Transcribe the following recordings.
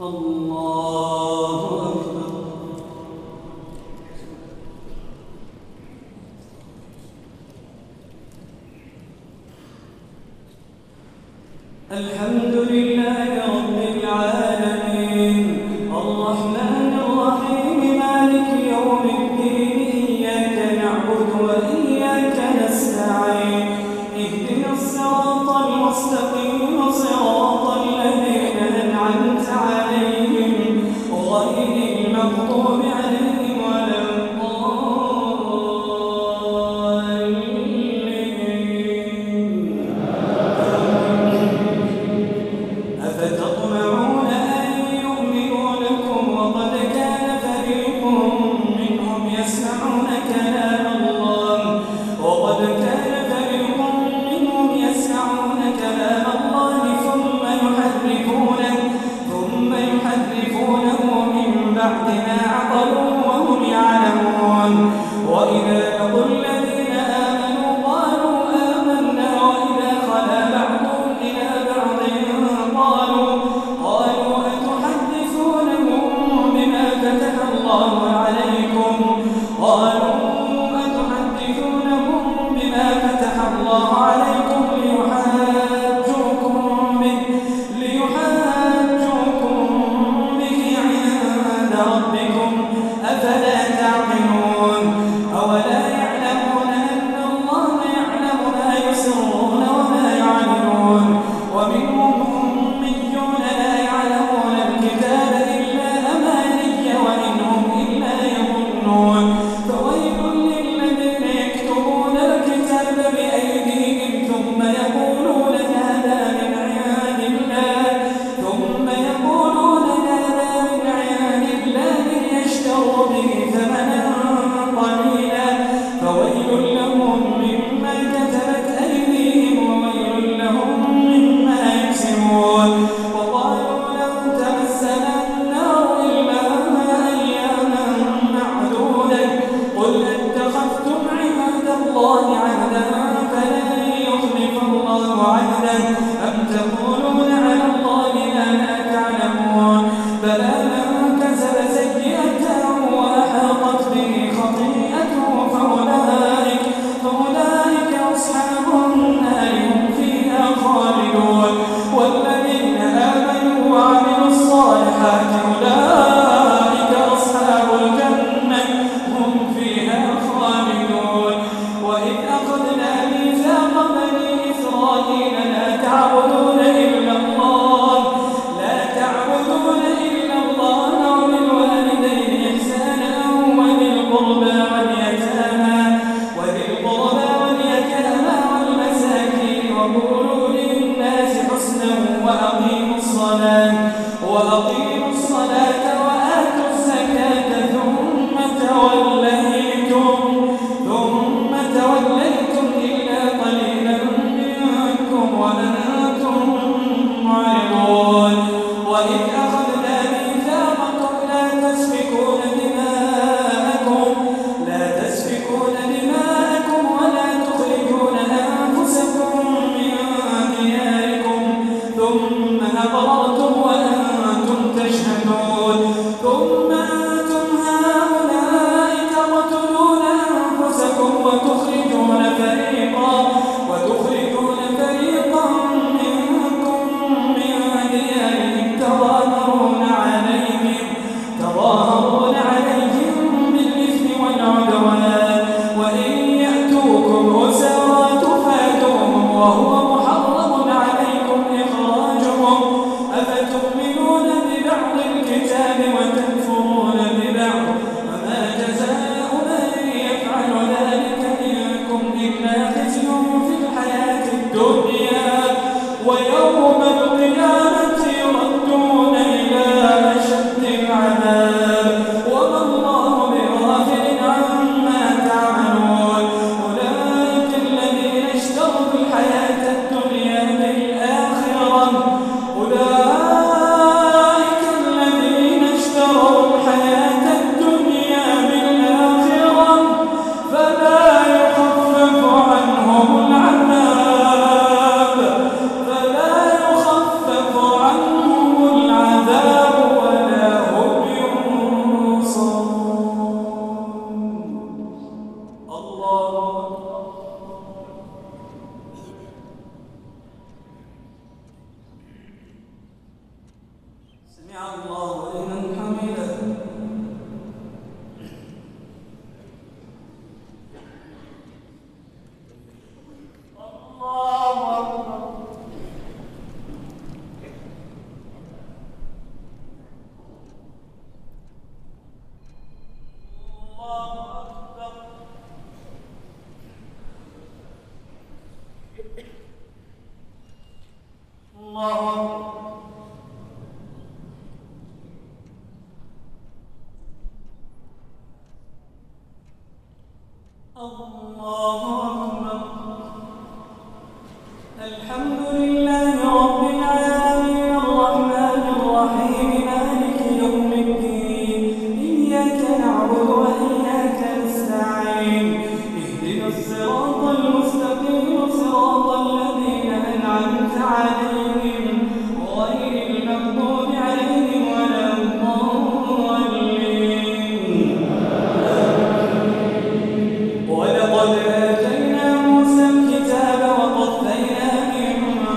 الحمد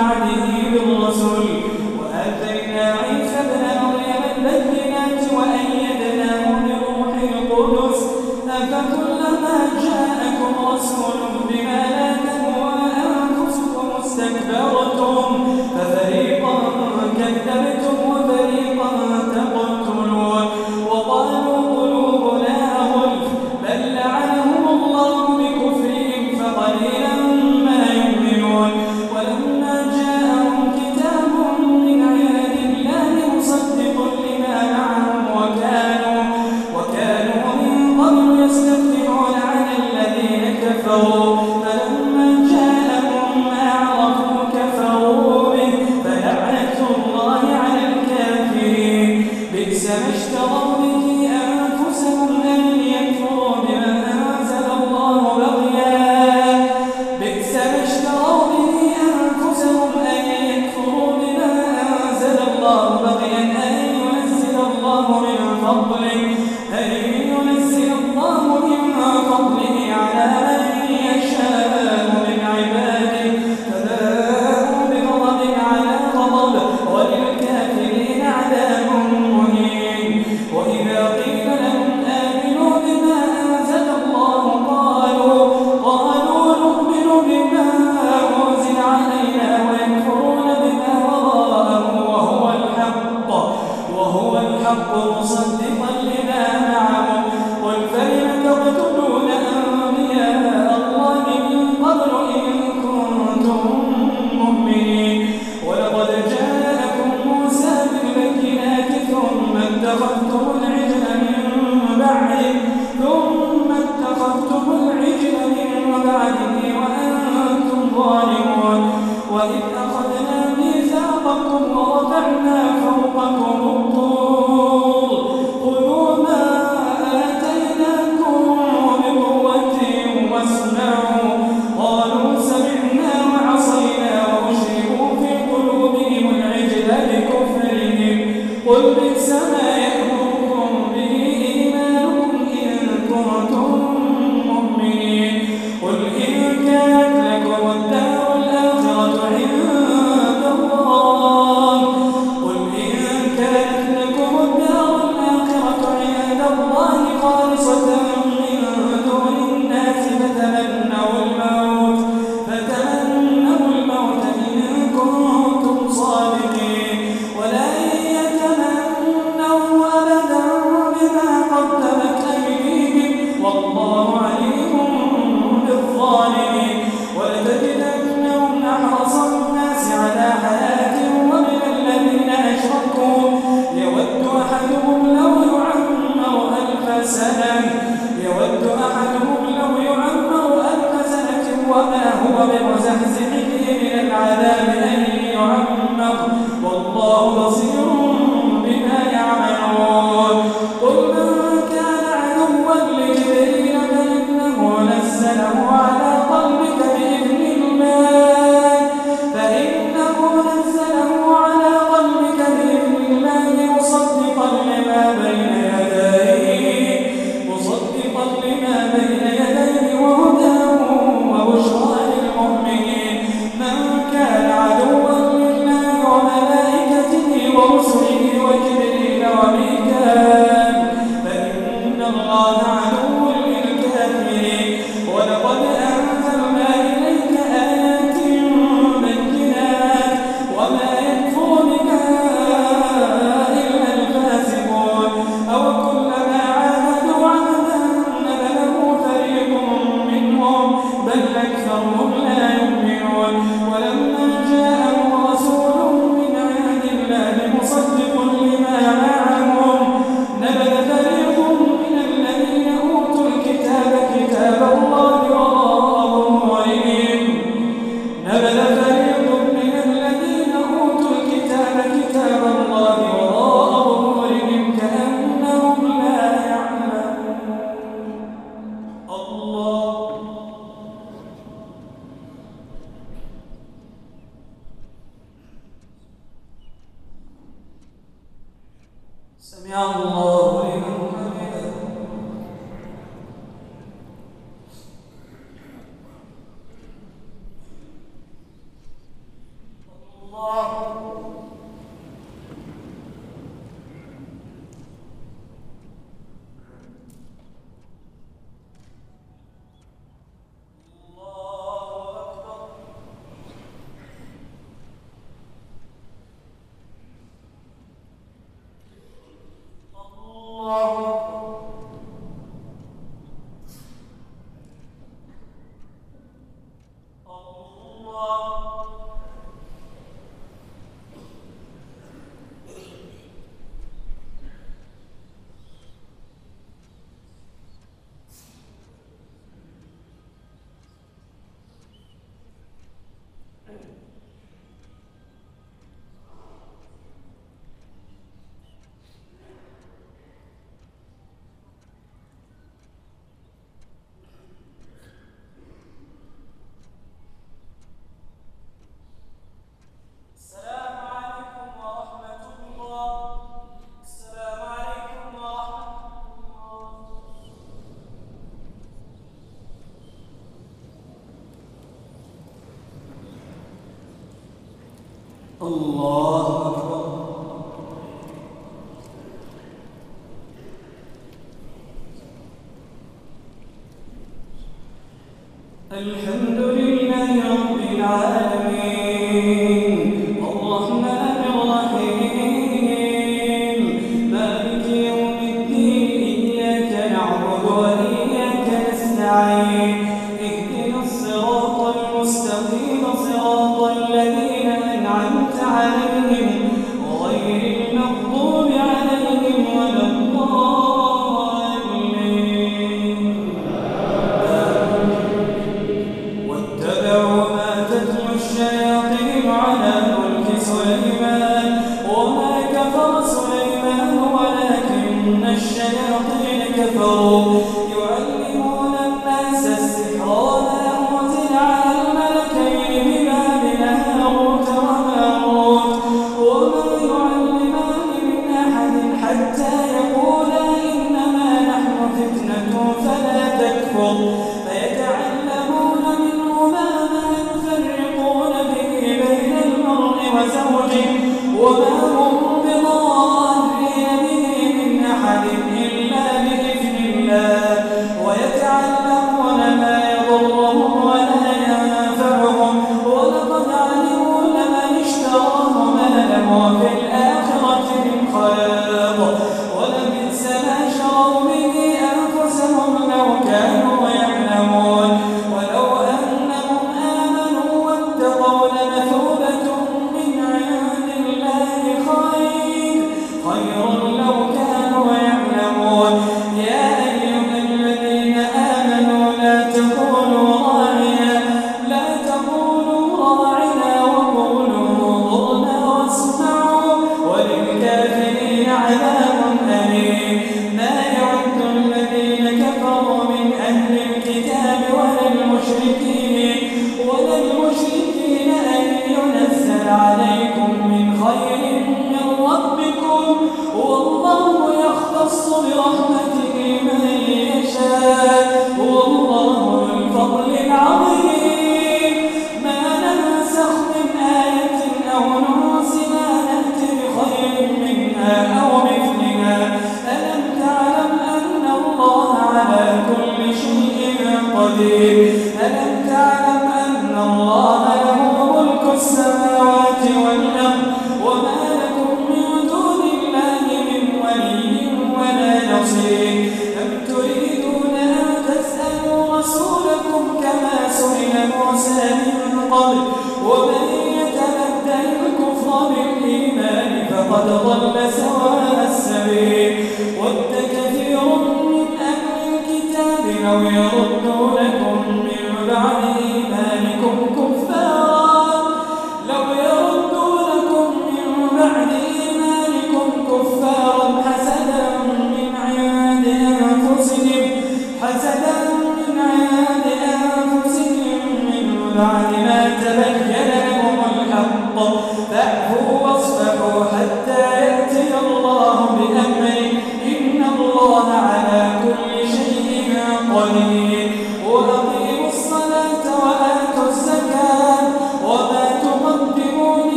بعده بالرسل بين يديه مصدقا لما بين يديه sozinho.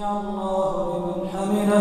ولا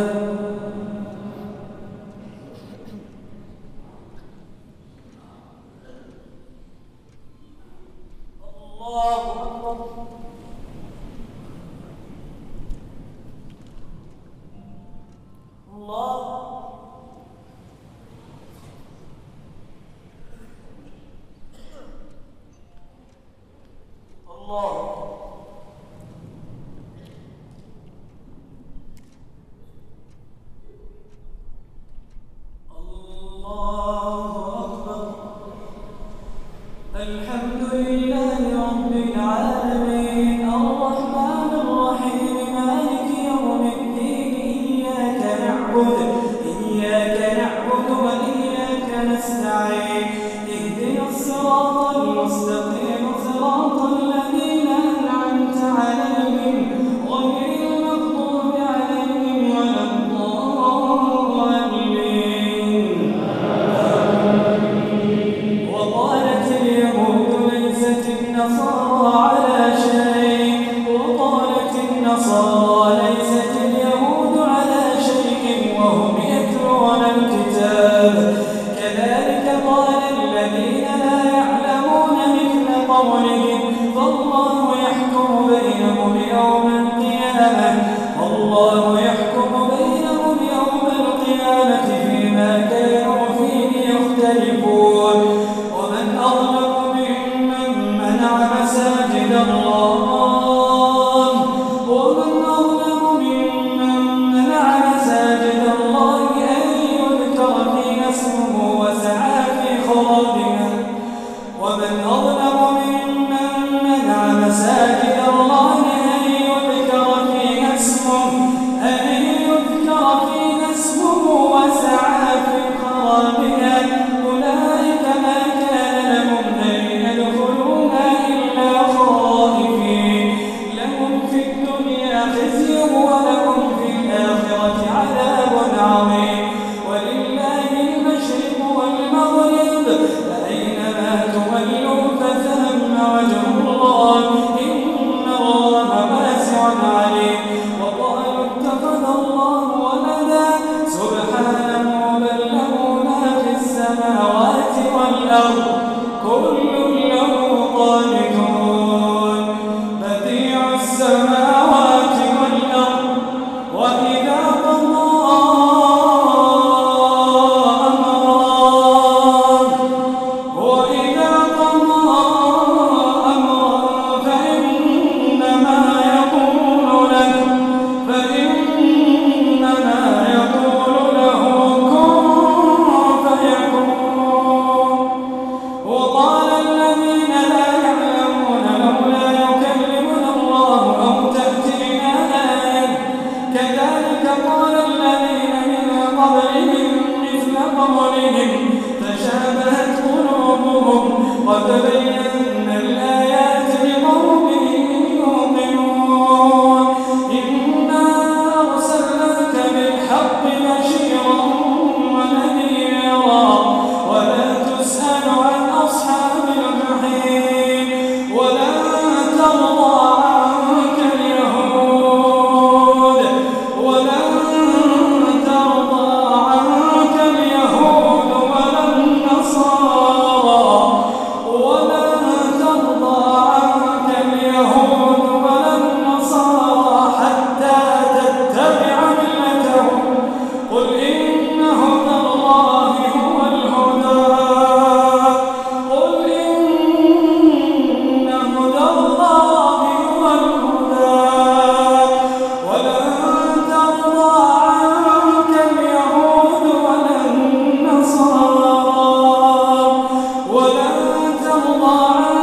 الله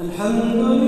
الحمد لله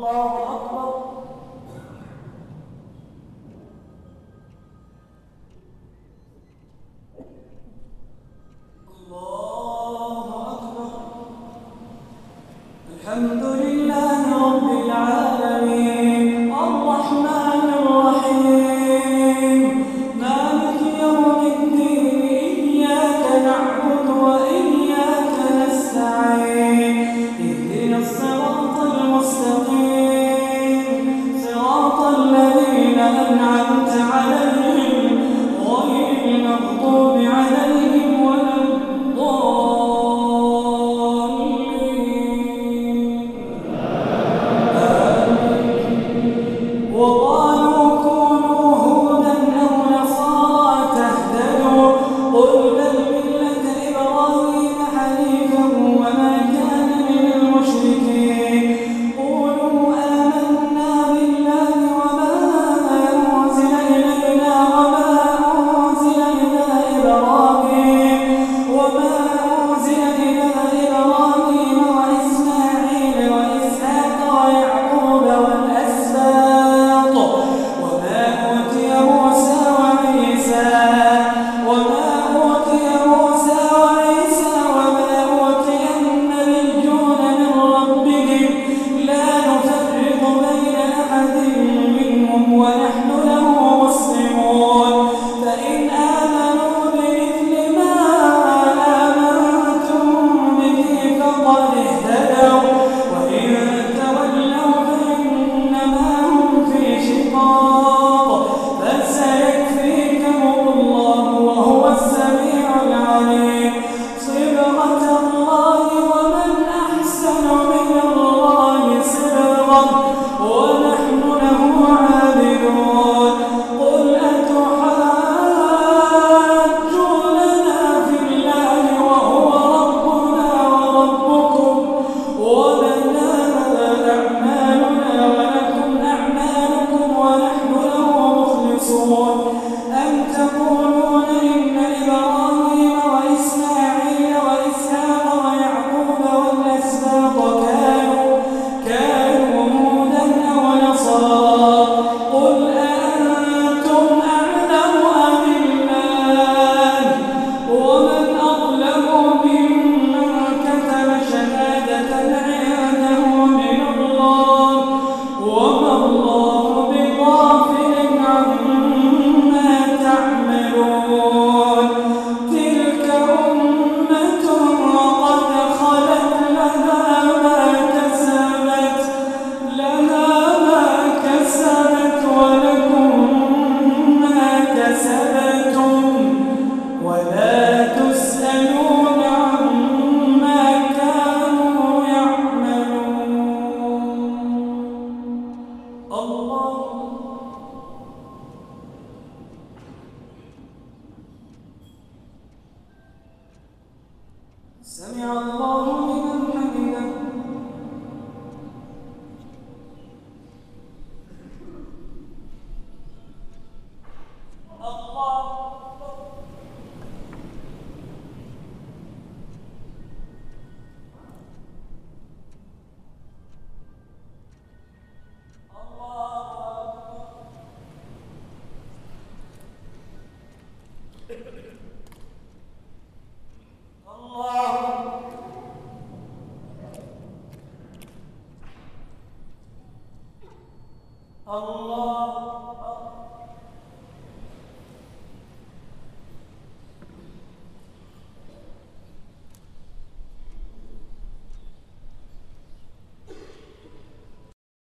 Allahu